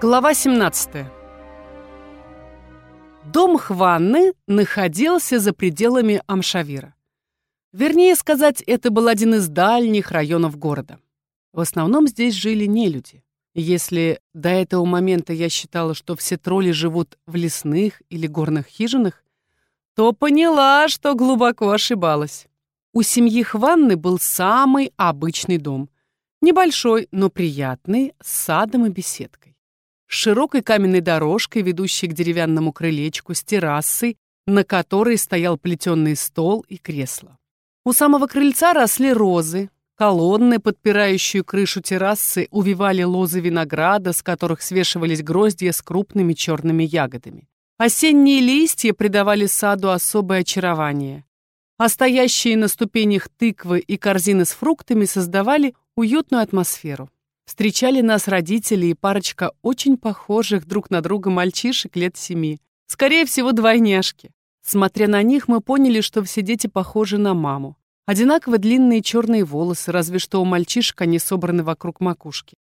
Глава 17. Дом Хванны находился за пределами Амшавира. Вернее сказать, это был один из дальних районов города. В основном здесь жили нелюди. Если до этого момента я считала, что все тролли живут в лесных или горных хижинах, то поняла, что глубоко ошибалась. У семьи Хванны был самый обычный дом. Небольшой, но приятный, с садом и беседкой с широкой каменной дорожкой, ведущей к деревянному крылечку, с террасой, на которой стоял плетеный стол и кресло. У самого крыльца росли розы, колонны, подпирающие крышу террасы, увивали лозы винограда, с которых свешивались гроздья с крупными черными ягодами. Осенние листья придавали саду особое очарование, а стоящие на ступенях тыквы и корзины с фруктами создавали уютную атмосферу. Встречали нас родители и парочка очень похожих друг на друга мальчишек лет семи. Скорее всего, двойняшки. Смотря на них, мы поняли, что все дети похожи на маму. Одинаково длинные черные волосы, разве что у мальчишек они собраны вокруг макушки.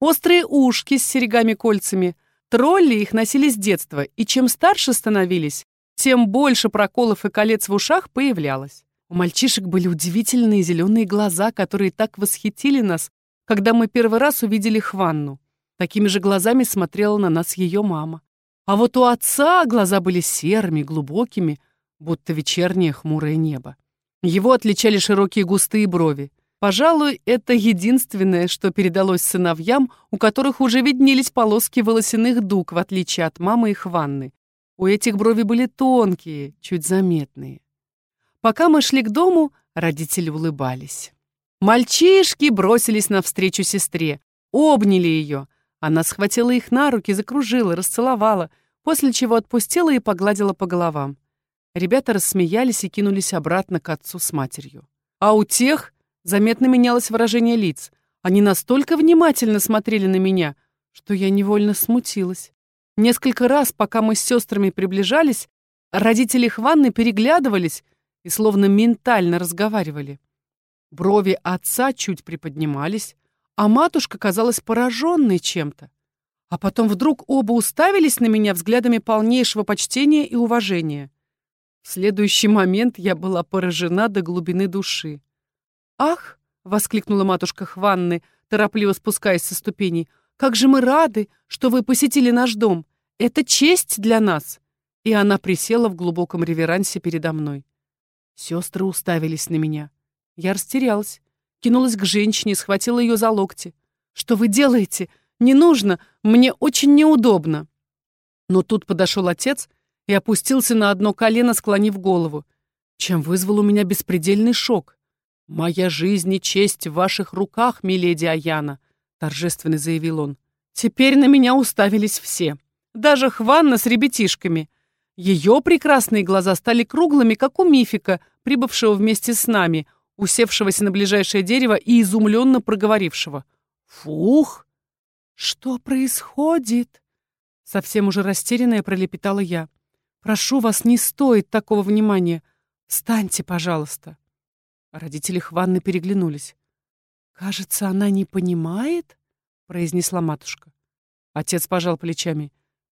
Острые ушки с серьгами-кольцами. Тролли их носили с детства, и чем старше становились, тем больше проколов и колец в ушах появлялось. У мальчишек были удивительные зеленые глаза, которые так восхитили нас, когда мы первый раз увидели Хванну. Такими же глазами смотрела на нас ее мама. А вот у отца глаза были серыми, глубокими, будто вечернее хмурое небо. Его отличали широкие густые брови. Пожалуй, это единственное, что передалось сыновьям, у которых уже виднелись полоски волосяных дуг, в отличие от мамы и Хванны. У этих брови были тонкие, чуть заметные. Пока мы шли к дому, родители улыбались. Мальчишки бросились навстречу сестре, обняли ее. Она схватила их на руки, закружила, расцеловала, после чего отпустила и погладила по головам. Ребята рассмеялись и кинулись обратно к отцу с матерью. А у тех заметно менялось выражение лиц. Они настолько внимательно смотрели на меня, что я невольно смутилась. Несколько раз, пока мы с сестрами приближались, родители Хванны переглядывались и словно ментально разговаривали. Брови отца чуть приподнимались, а матушка казалась пораженной чем-то. А потом вдруг оба уставились на меня взглядами полнейшего почтения и уважения. В следующий момент я была поражена до глубины души. «Ах!» — воскликнула матушка Хванны, торопливо спускаясь со ступеней. «Как же мы рады, что вы посетили наш дом! Это честь для нас!» И она присела в глубоком реверансе передо мной. Сестры уставились на меня. Я растерялась, кинулась к женщине, схватила ее за локти. «Что вы делаете? Не нужно! Мне очень неудобно!» Но тут подошел отец и опустился на одно колено, склонив голову, чем вызвал у меня беспредельный шок. «Моя жизнь и честь в ваших руках, миледи Аяна», — торжественно заявил он. Теперь на меня уставились все. Даже Хванна с ребятишками. Ее прекрасные глаза стали круглыми, как у мифика, прибывшего вместе с нами, усевшегося на ближайшее дерево и изумленно проговорившего. «Фух! Что происходит?» Совсем уже растерянная пролепетала я. «Прошу вас, не стоит такого внимания. Встаньте, пожалуйста». Родители Хванны переглянулись. «Кажется, она не понимает?» — произнесла матушка. Отец пожал плечами.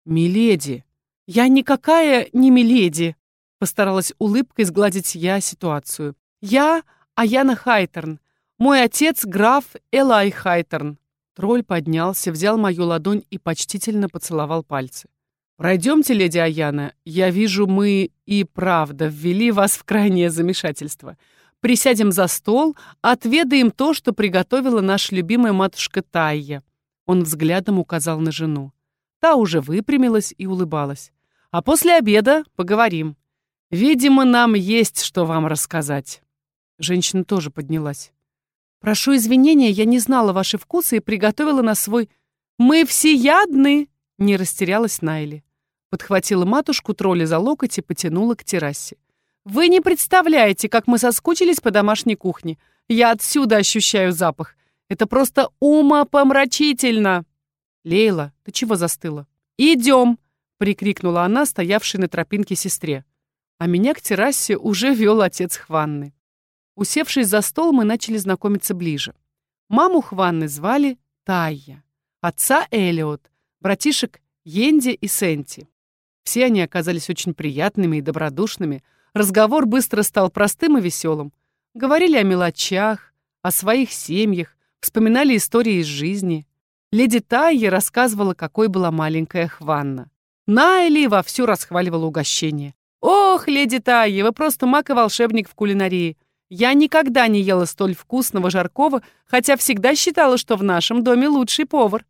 «Миледи!» «Я никакая не миледи!» — постаралась улыбкой сгладить я ситуацию. «Я Аяна Хайтерн. Мой отец — граф Элай Хайтерн». Тролль поднялся, взял мою ладонь и почтительно поцеловал пальцы. «Пройдемте, леди Аяна. Я вижу, мы и правда ввели вас в крайнее замешательство. Присядем за стол, отведаем то, что приготовила наша любимая матушка Тайя». Он взглядом указал на жену. Та уже выпрямилась и улыбалась. «А после обеда поговорим. Видимо, нам есть что вам рассказать». Женщина тоже поднялась. «Прошу извинения, я не знала ваши вкусы и приготовила на свой...» «Мы всеядны!» — не растерялась Найли. Подхватила матушку тролля за локоть и потянула к террасе. «Вы не представляете, как мы соскучились по домашней кухне. Я отсюда ощущаю запах. Это просто умопомрачительно!» «Лейла, ты чего застыла?» «Идем!» — прикрикнула она, стоявшей на тропинке сестре. А меня к террасе уже вел отец Хванны. Усевшись за стол, мы начали знакомиться ближе. Маму Хванны звали Тайя, отца Элиот, братишек Йенди и Сенти. Все они оказались очень приятными и добродушными. Разговор быстро стал простым и веселым. Говорили о мелочах, о своих семьях, вспоминали истории из жизни. Леди Тайя рассказывала, какой была маленькая Хванна. Найли вовсю расхваливала угощение. «Ох, леди Тайя, вы просто маг и волшебник в кулинарии. Я никогда не ела столь вкусного жаркого, хотя всегда считала, что в нашем доме лучший повар.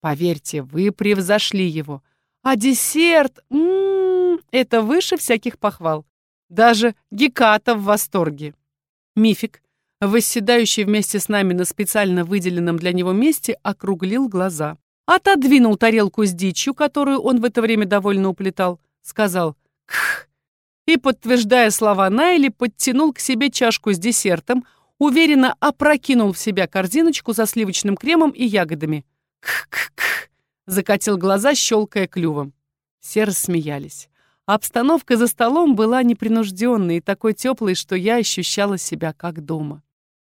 Поверьте, вы превзошли его. А десерт, м -м -м, это выше всяких похвал. Даже Геката в восторге. Мифик, восседающий вместе с нами на специально выделенном для него месте, округлил глаза. Отодвинул тарелку с дичью, которую он в это время довольно уплетал, сказал «Кх!» И, подтверждая слова Найли, подтянул к себе чашку с десертом, уверенно опрокинул в себя корзиночку со сливочным кремом и ягодами. «Кх-кх-кх!» — закатил глаза, щелкая клювом. Все рассмеялись. Обстановка за столом была непринужденной и такой теплой, что я ощущала себя как дома.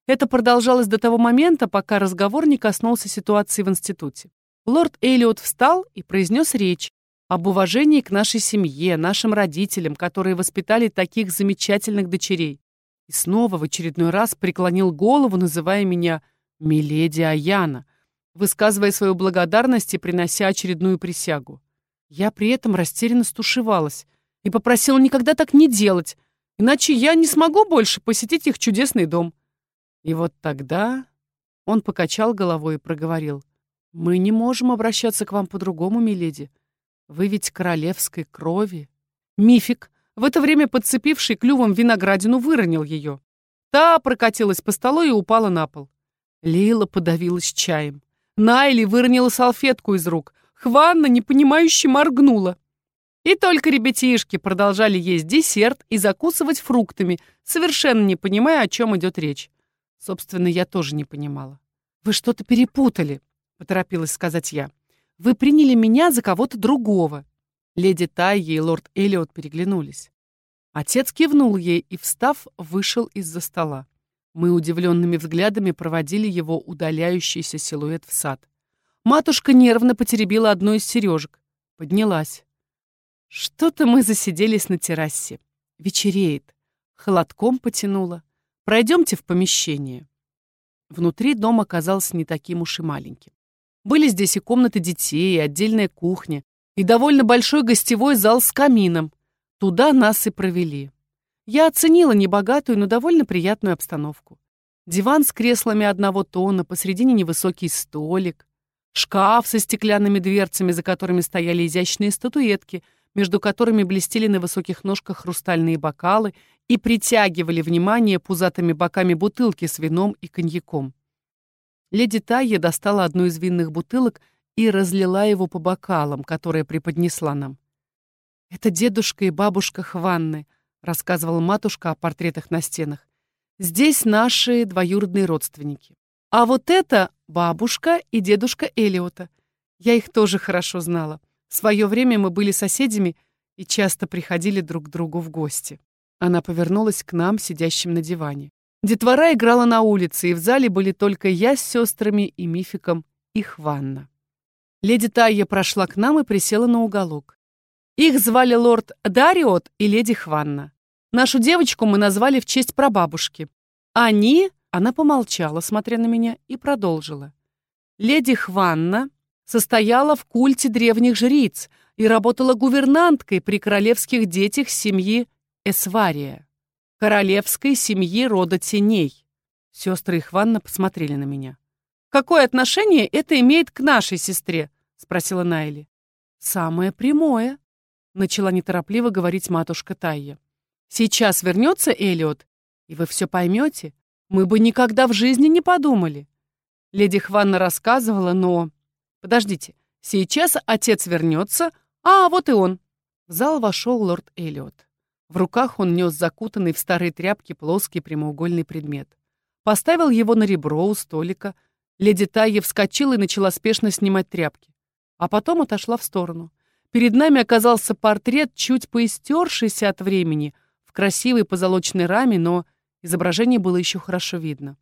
Это продолжалось до того момента, пока разговор не коснулся ситуации в институте. Лорд Эллиот встал и произнес речь об уважении к нашей семье, нашим родителям, которые воспитали таких замечательных дочерей. И снова в очередной раз преклонил голову, называя меня «Миледи Аяна», высказывая свою благодарность и принося очередную присягу. Я при этом растерянно стушевалась и попросила никогда так не делать, иначе я не смогу больше посетить их чудесный дом. И вот тогда он покачал головой и проговорил. «Мы не можем обращаться к вам по-другому, миледи. Вы ведь королевской крови». Мифик, в это время подцепивший клювом виноградину, выронил ее. Та прокатилась по столу и упала на пол. Лила подавилась чаем. Найли выронила салфетку из рук. Хванна, непонимающе, моргнула. И только ребятишки продолжали есть десерт и закусывать фруктами, совершенно не понимая, о чем идет речь. Собственно, я тоже не понимала. «Вы что-то перепутали», — поторопилась сказать я. «Вы приняли меня за кого-то другого». Леди Тайя и лорд Элиот переглянулись. Отец кивнул ей и, встав, вышел из-за стола. Мы удивленными взглядами проводили его удаляющийся силуэт в сад. Матушка нервно потеребила одну из сережек. Поднялась. Что-то мы засиделись на террасе. Вечереет. Холодком потянуло. Пройдемте в помещение. Внутри дом оказался не таким уж и маленьким. Были здесь и комнаты детей, и отдельная кухня, и довольно большой гостевой зал с камином. Туда нас и провели. Я оценила небогатую, но довольно приятную обстановку. Диван с креслами одного тона, посредине невысокий столик, шкаф со стеклянными дверцами, за которыми стояли изящные статуэтки, между которыми блестели на высоких ножках хрустальные бокалы и притягивали внимание пузатыми боками бутылки с вином и коньяком. Леди Тайя достала одну из винных бутылок и разлила его по бокалам, которые преподнесла нам. «Это дедушка и бабушка Хванны», — рассказывала матушка о портретах на стенах. «Здесь наши двоюродные родственники. А вот это бабушка и дедушка Элиота. Я их тоже хорошо знала. В свое время мы были соседями и часто приходили друг к другу в гости». Она повернулась к нам, сидящим на диване. Детвора играла на улице, и в зале были только я с сестрами и Мификом, и Хванна. Леди Тайя прошла к нам и присела на уголок. Их звали лорд Дариот и леди Хванна. Нашу девочку мы назвали в честь прабабушки. Они... Она помолчала, смотря на меня, и продолжила. Леди Хванна состояла в культе древних жриц и работала гувернанткой при королевских детях семьи Эсвария, королевской семьи рода теней. Сестры Ихванна посмотрели на меня. «Какое отношение это имеет к нашей сестре?» — спросила Найли. «Самое прямое», — начала неторопливо говорить матушка Тайя. «Сейчас вернется Элиот, и вы все поймете. Мы бы никогда в жизни не подумали». Леди Хванна рассказывала, но... Подождите, сейчас отец вернется, а вот и он. В зал вошел лорд Элиот. В руках он нес закутанный в старые тряпки плоский прямоугольный предмет. Поставил его на ребро у столика. Леди Тайя вскочила и начала спешно снимать тряпки. А потом отошла в сторону. Перед нами оказался портрет, чуть поистершийся от времени, в красивой позолоченной раме, но изображение было еще хорошо видно.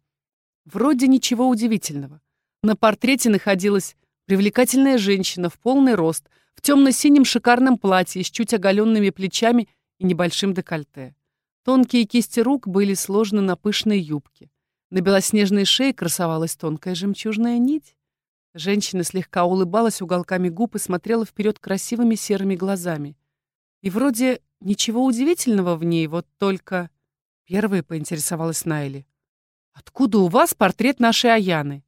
Вроде ничего удивительного. На портрете находилась Привлекательная женщина в полный рост, в темно-синем шикарном платье с чуть оголенными плечами и небольшим декольте. Тонкие кисти рук были сложены на пышной юбке. На белоснежной шее красовалась тонкая жемчужная нить. Женщина слегка улыбалась уголками губ и смотрела вперед красивыми серыми глазами. И вроде ничего удивительного в ней, вот только... Первая поинтересовалась Найли. «Откуда у вас портрет нашей Аяны?»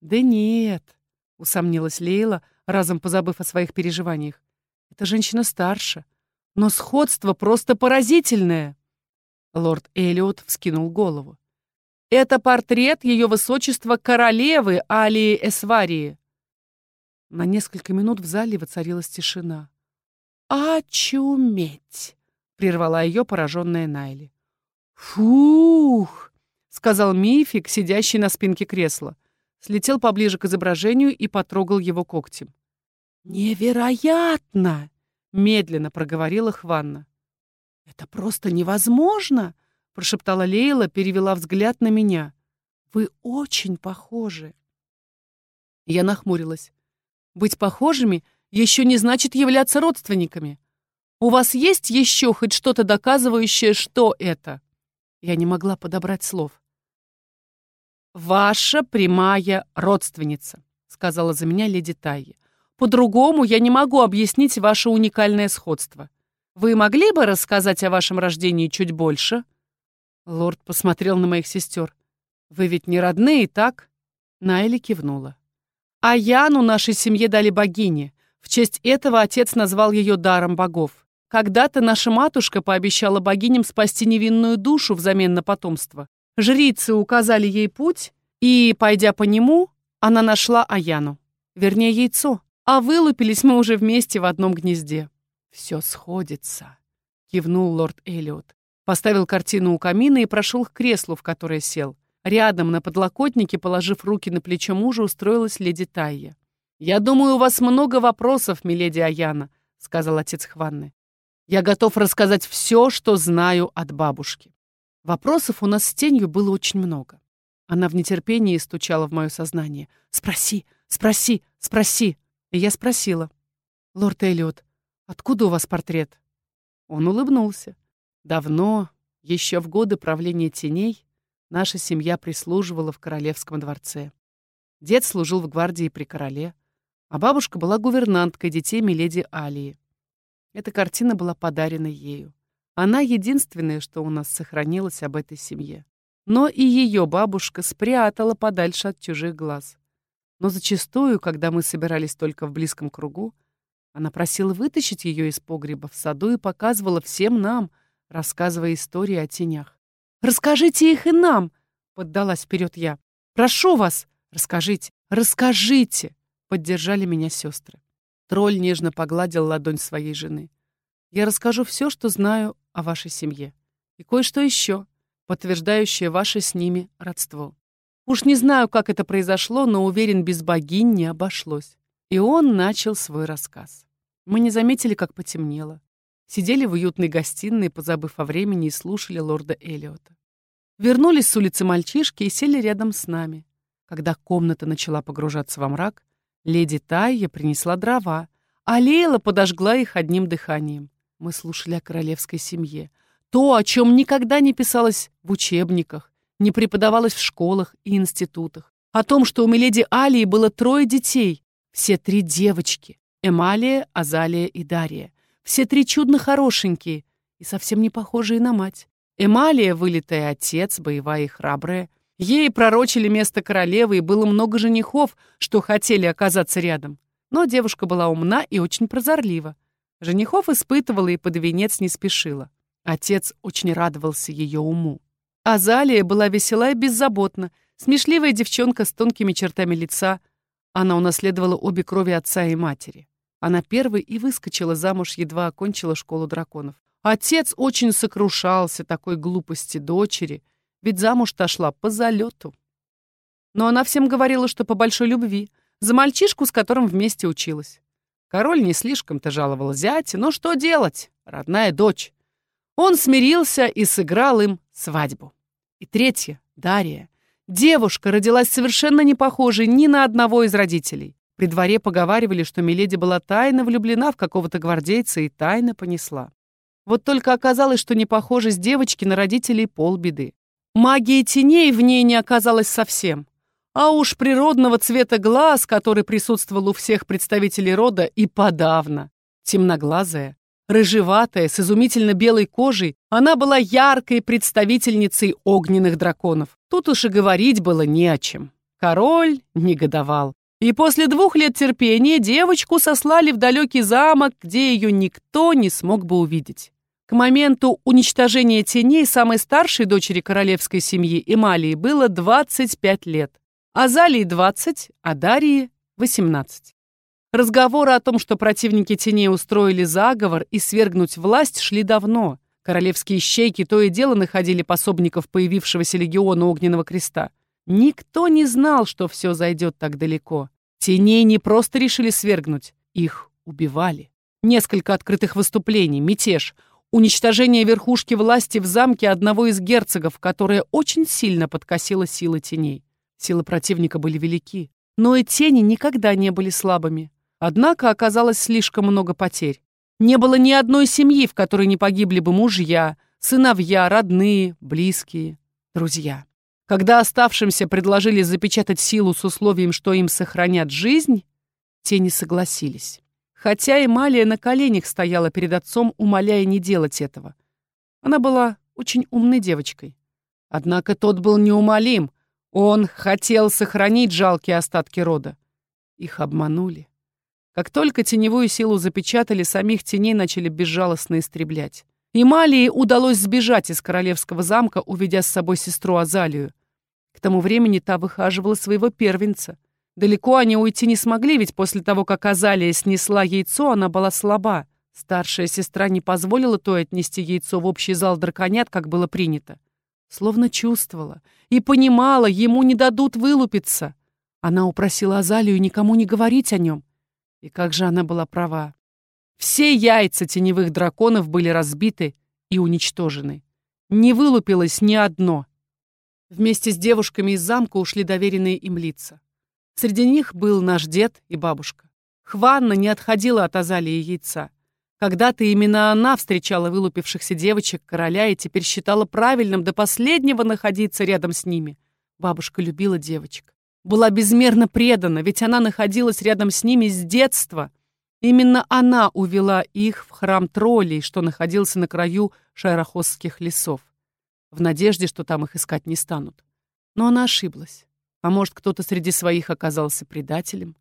«Да нет», — усомнилась Лейла, разом позабыв о своих переживаниях. «Эта женщина старше, но сходство просто поразительное!» Лорд Элиот вскинул голову. «Это портрет ее высочества королевы Алии Эсварии!» На несколько минут в зале воцарилась тишина. «Очуметь!» — прервала ее пораженная Найли. «Фух!» — сказал Мифик, сидящий на спинке кресла. Слетел поближе к изображению и потрогал его когтем. «Невероятно!» — медленно проговорила Хванна. «Это просто невозможно!» — прошептала Лейла, перевела взгляд на меня. «Вы очень похожи!» Я нахмурилась. «Быть похожими еще не значит являться родственниками. У вас есть еще хоть что-то доказывающее, что это?» Я не могла подобрать слов. «Ваша прямая родственница», — сказала за меня леди Тайи. «По-другому я не могу объяснить ваше уникальное сходство. Вы могли бы рассказать о вашем рождении чуть больше?» Лорд посмотрел на моих сестер. «Вы ведь не родные, так?» Найли кивнула. «А Яну нашей семье дали богине. В честь этого отец назвал ее даром богов. Когда-то наша матушка пообещала богиням спасти невинную душу взамен на потомство. Жрицы указали ей путь, и, пойдя по нему, она нашла Аяну. Вернее, яйцо. А вылупились мы уже вместе в одном гнезде. «Все сходится», — кивнул лорд Эллиот. Поставил картину у камина и прошел к креслу, в которое сел. Рядом, на подлокотнике, положив руки на плечо мужа, устроилась леди Тайя. «Я думаю, у вас много вопросов, миледи Аяна», — сказал отец Хванны. «Я готов рассказать все, что знаю от бабушки». Вопросов у нас с тенью было очень много. Она в нетерпении стучала в мое сознание. «Спроси, спроси, спроси!» И я спросила. «Лорд Эллиот, Откуда у вас портрет?» Он улыбнулся. Давно, еще в годы правления теней, наша семья прислуживала в королевском дворце. Дед служил в гвардии при короле, а бабушка была гувернанткой детей Миледи Алии. Эта картина была подарена ею. Она единственная, что у нас сохранилось об этой семье. Но и ее бабушка спрятала подальше от чужих глаз. Но зачастую, когда мы собирались только в близком кругу, она просила вытащить ее из погреба в саду и показывала всем нам, рассказывая истории о тенях. «Расскажите их и нам!» — поддалась вперед я. «Прошу вас, расскажите, расскажите!» — поддержали меня сестры. Тролль нежно погладил ладонь своей жены. «Я расскажу все, что знаю о вашей семье. И кое-что еще, подтверждающее ваше с ними родство. Уж не знаю, как это произошло, но уверен, без богинь не обошлось. И он начал свой рассказ. Мы не заметили, как потемнело. Сидели в уютной гостиной, позабыв о времени, и слушали лорда Эллиота. Вернулись с улицы мальчишки и сели рядом с нами. Когда комната начала погружаться во мрак, леди Тайя принесла дрова, а Лейла подожгла их одним дыханием. Мы слушали о королевской семье. То, о чем никогда не писалось в учебниках, не преподавалось в школах и институтах. О том, что у Миледи Алии было трое детей, все три девочки — Эмалия, Азалия и Дария. Все три чудно хорошенькие и совсем не похожие на мать. Эмалия — вылитая отец, боевая и храбрая. Ей пророчили место королевы, и было много женихов, что хотели оказаться рядом. Но девушка была умна и очень прозорлива. Женихов испытывала и под венец не спешила. Отец очень радовался ее уму. Азалия была весела и беззаботна, смешливая девчонка с тонкими чертами лица — она унаследовала обе крови отца и матери. Она первой и выскочила замуж, едва окончила школу драконов. Отец очень сокрушался такой глупости дочери, ведь замуж-то шла по залету. Но она всем говорила, что по большой любви, за мальчишку, с которым вместе училась. Король не слишком-то жаловал зятя, но что делать, родная дочь. Он смирился и сыграл им свадьбу. И третья, Дарья, Девушка родилась совершенно не похожей ни на одного из родителей. При дворе поговаривали, что Миледи была тайно влюблена в какого-то гвардейца и тайно понесла. Вот только оказалось, что не похожесть девочки на родителей полбеды. Магии теней в ней не оказалось совсем. А уж природного цвета глаз, который присутствовал у всех представителей рода, и подавно. Темноглазая, рыжеватая, с изумительно белой кожей, она была яркой представительницей огненных драконов. Тут уж и говорить было не о чем. Король негодовал. И после двух лет терпения девочку сослали в далекий замок, где ее никто не смог бы увидеть. К моменту уничтожения теней самой старшей дочери королевской семьи Эмалии было 25 лет. Азалии 20, а Дарьи 18. Разговоры о том, что противники теней устроили заговор и свергнуть власть, шли давно. Королевские щейки то и дело находили пособников появившегося легиона Огненного Креста. Никто не знал, что все зайдет так далеко. Теней не просто решили свергнуть, их убивали. Несколько открытых выступлений, мятеж, уничтожение верхушки власти в замке одного из герцогов, которое очень сильно подкосило силы теней. Силы противника были велики, но и тени никогда не были слабыми. Однако оказалось слишком много потерь. Не было ни одной семьи, в которой не погибли бы мужья, сыновья, родные, близкие, друзья. Когда оставшимся предложили запечатать силу с условием, что им сохранят жизнь, те не согласились. Хотя Эмалия на коленях стояла перед отцом, умоляя не делать этого. Она была очень умной девочкой. Однако тот был неумолим, он хотел сохранить жалкие остатки рода. Их обманули. Как только теневую силу запечатали, самих теней начали безжалостно истреблять. И Малии удалось сбежать из королевского замка, уведя с собой сестру Азалию. К тому времени та выхаживала своего первенца. Далеко они уйти не смогли, ведь после того, как Азалия снесла яйцо, она была слаба. Старшая сестра не позволила той отнести яйцо в общий зал драконят, как было принято. Словно чувствовала и понимала, ему не дадут вылупиться. Она упросила Азалию никому не говорить о нем. И как же она была права. Все яйца теневых драконов были разбиты и уничтожены. Не вылупилось ни одно. Вместе с девушками из замка ушли доверенные им лица. Среди них был наш дед и бабушка. Хванна не отходила от Азалии яйца. Когда-то именно она встречала вылупившихся девочек короля и теперь считала правильным до последнего находиться рядом с ними. Бабушка любила девочек. Была безмерно предана, ведь она находилась рядом с ними с детства. Именно она увела их в храм троллей, что находился на краю шайрохосских лесов, в надежде, что там их искать не станут. Но она ошиблась. А может, кто-то среди своих оказался предателем?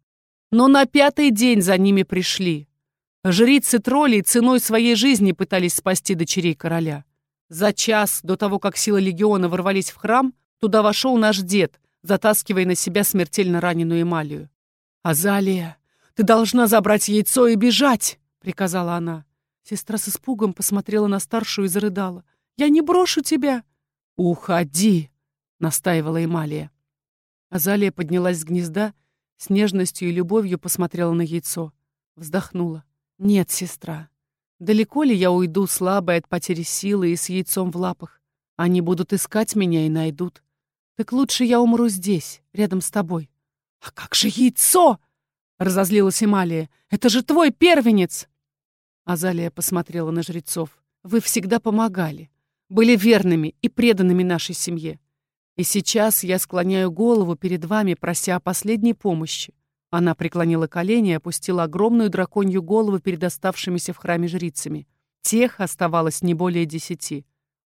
Но на пятый день за ними пришли, Жрицы троллей ценой своей жизни пытались спасти дочерей короля. За час до того, как силы легиона ворвались в храм, туда вошел наш дед, затаскивая на себя смертельно раненую Эмалию. «Азалия, ты должна забрать яйцо и бежать!» — приказала она. Сестра с испугом посмотрела на старшую и зарыдала. «Я не брошу тебя!» «Уходи!» — настаивала Эмалия. Азалия поднялась с гнезда, с нежностью и любовью посмотрела на яйцо. Вздохнула. «Нет, сестра. Далеко ли я уйду, слабая от потери силы и с яйцом в лапах? Они будут искать меня и найдут. Так лучше я умру здесь, рядом с тобой». «А как же яйцо?» — разозлилась Эмалия. «Это же твой первенец!» Азалия посмотрела на жрецов. «Вы всегда помогали, были верными и преданными нашей семье. И сейчас я склоняю голову перед вами, прося о последней помощи. Она преклонила колени и опустила огромную драконью голову перед оставшимися в храме жрицами. Тех оставалось не более десяти.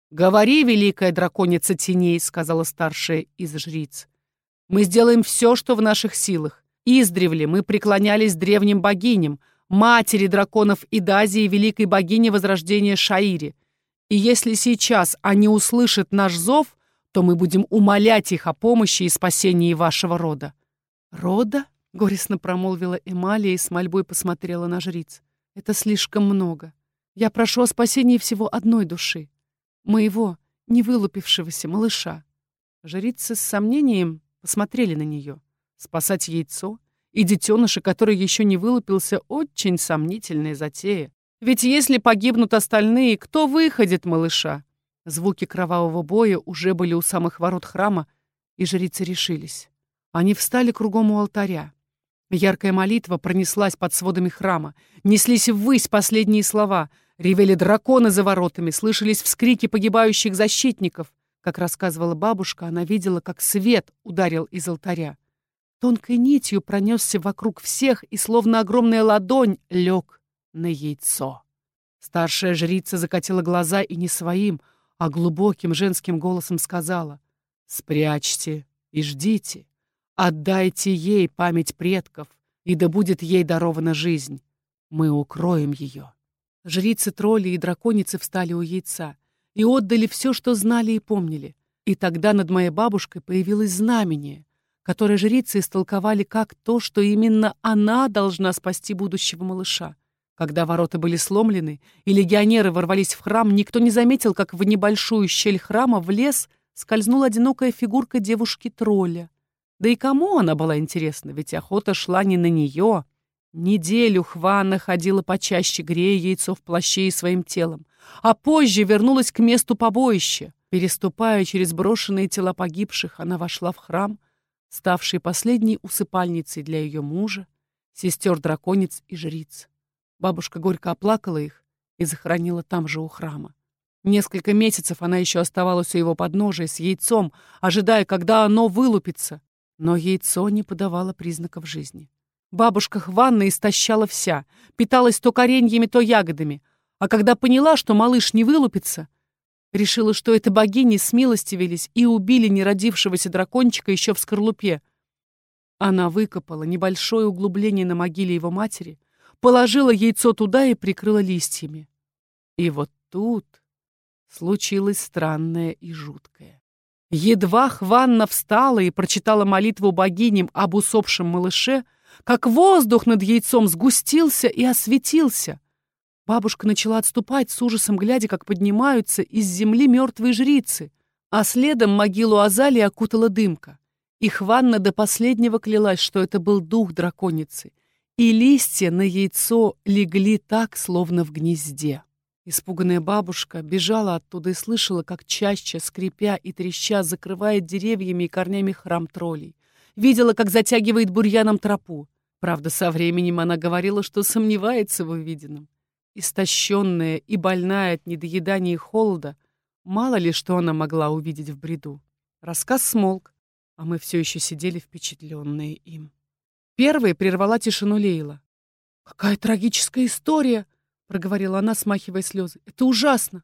«Говори, великая драконица теней», — сказала старшая из жриц. «Мы сделаем все, что в наших силах. Издревле мы преклонялись древним богиням, матери драконов Идазии и великой богине Возрождения Шаири. И если сейчас они услышат наш зов, то мы будем умолять их о помощи и спасении вашего рода». «Рода?» Горестно промолвила Эмалия и с мольбой посмотрела на жриц. «Это слишком много. Я прошу о спасении всего одной души. Моего, не вылупившегося малыша». Жрицы с сомнением посмотрели на нее. Спасать яйцо и детеныша, который еще не вылупился, очень сомнительная затея. Ведь если погибнут остальные, кто выходит малыша? Звуки кровавого боя уже были у самых ворот храма, и жрицы решились. Они встали кругом у алтаря. Яркая молитва пронеслась под сводами храма. Неслись ввысь последние слова. Ревели драконы за воротами, слышались вскрики погибающих защитников. Как рассказывала бабушка, она видела, как свет ударил из алтаря. Тонкой нитью пронесся вокруг всех и, словно огромная ладонь, лег на яйцо. Старшая жрица закатила глаза и не своим, а глубоким женским голосом сказала «Спрячьте и ждите, отдайте ей память предков, и да будет ей дарована жизнь. Мы укроем ее». Жрицы, тролли и драконицы встали у яйца и отдали все, что знали и помнили. И тогда над моей бабушкой появилось знамение, которое жрицы истолковали как то, что именно она должна спасти будущего малыша. Когда ворота были сломлены и легионеры ворвались в храм, никто не заметил, как в небольшую щель храма в лес скользнула одинокая фигурка девушки-тролля. Да и кому она была интересна, ведь охота шла не на нее. Неделю Хвана ходила почаще, грея яйцо в плаще и своим телом, а позже вернулась к месту побоища. Переступая через брошенные тела погибших, она вошла в храм, ставший последней усыпальницей для ее мужа, сестер-драконец и жриц. Бабушка горько оплакала их и захоронила там же у храма. Несколько месяцев она еще оставалась у его подножия с яйцом, ожидая, когда оно вылупится. Но яйцо не подавало признаков жизни. Бабушка Хванна истощала вся, питалась то кореньями, то ягодами. А когда поняла, что малыш не вылупится, решила, что это богини смилостивились и убили неродившегося дракончика еще в скорлупе. Она выкопала небольшое углубление на могиле его матери, положила яйцо туда и прикрыла листьями. И вот тут случилось странное и жуткое. Едва Хванна встала и прочитала молитву богиням об усопшем малыше, как воздух над яйцом сгустился и осветился. Бабушка начала отступать с ужасом, глядя, как поднимаются из земли мертвые жрицы, а следом могилу Азали окутала дымка. И Хванна до последнего клялась, что это был дух драконицы, и листья на яйцо легли так, словно в гнезде. Испуганная бабушка бежала оттуда и слышала, как чаще, скрипя и треща, закрывает деревьями и корнями храм троллей. Видела, как затягивает бурьяном тропу. Правда, со временем она говорила, что сомневается в увиденном. Истощенная и больная от недоедания и холода, мало ли что она могла увидеть в бреду. Рассказ смолк, а мы все еще сидели впечатленные им. Первой прервала тишину Лейла. «Какая трагическая история!» — проговорила она, смахивая слезы. «Это ужасно!»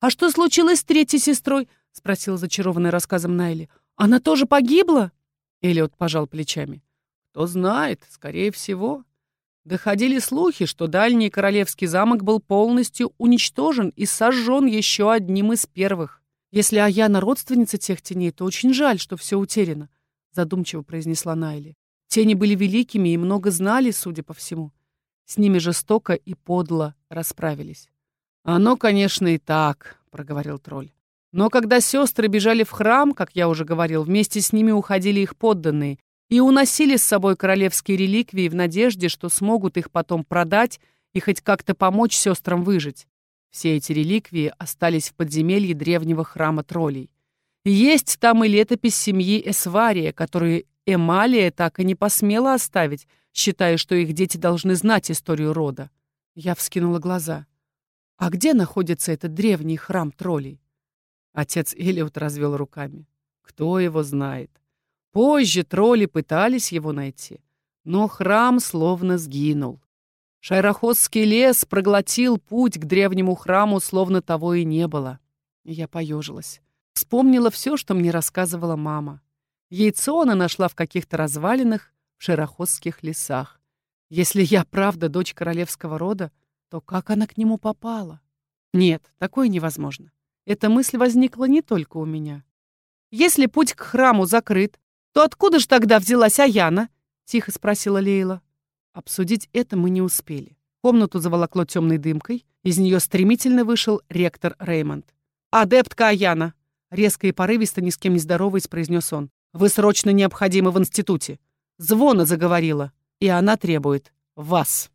«А что случилось с третьей сестрой?» — спросила зачарованная рассказом Найли. «Она тоже погибла?» Элиот пожал плечами. «Кто знает, скорее всего. Доходили слухи, что дальний королевский замок был полностью уничтожен и сожжен еще одним из первых. Если Аяна родственница тех теней, то очень жаль, что все утеряно», — задумчиво произнесла Найли. Тени были великими и много знали, судя по всему. С ними жестоко и подло расправились. «Оно, конечно, и так», — проговорил тролль. «Но когда сестры бежали в храм, как я уже говорил, вместе с ними уходили их подданные и уносили с собой королевские реликвии в надежде, что смогут их потом продать и хоть как-то помочь сестрам выжить. Все эти реликвии остались в подземелье древнего храма троллей. Есть там и летопись семьи Эсвария, которую Эмалия так и не посмела оставить, считая, что их дети должны знать историю рода. Я вскинула глаза. «А где находится этот древний храм троллей?» Отец Элиот развел руками. «Кто его знает? Позже тролли пытались его найти, но храм словно сгинул. Шайрохосский лес проглотил путь к древнему храму, словно того и не было. Я поежилась. Вспомнила все, что мне рассказывала мама. Яйцо она нашла в каких-то развалинах в шерохосских лесах. Если я правда дочь королевского рода, то как она к нему попала? Нет, такое невозможно. Эта мысль возникла не только у меня. Если путь к храму закрыт, то откуда же тогда взялась Аяна? Тихо спросила Лейла. Обсудить это мы не успели. Комнату заволокло темной дымкой, из нее стремительно вышел ректор Реймонд. «Адептка Аяна!» Резко и порывисто, ни с кем не здороваясь, произнес он. Вы срочно необходимы в институте. Звона заговорила, и она требует вас.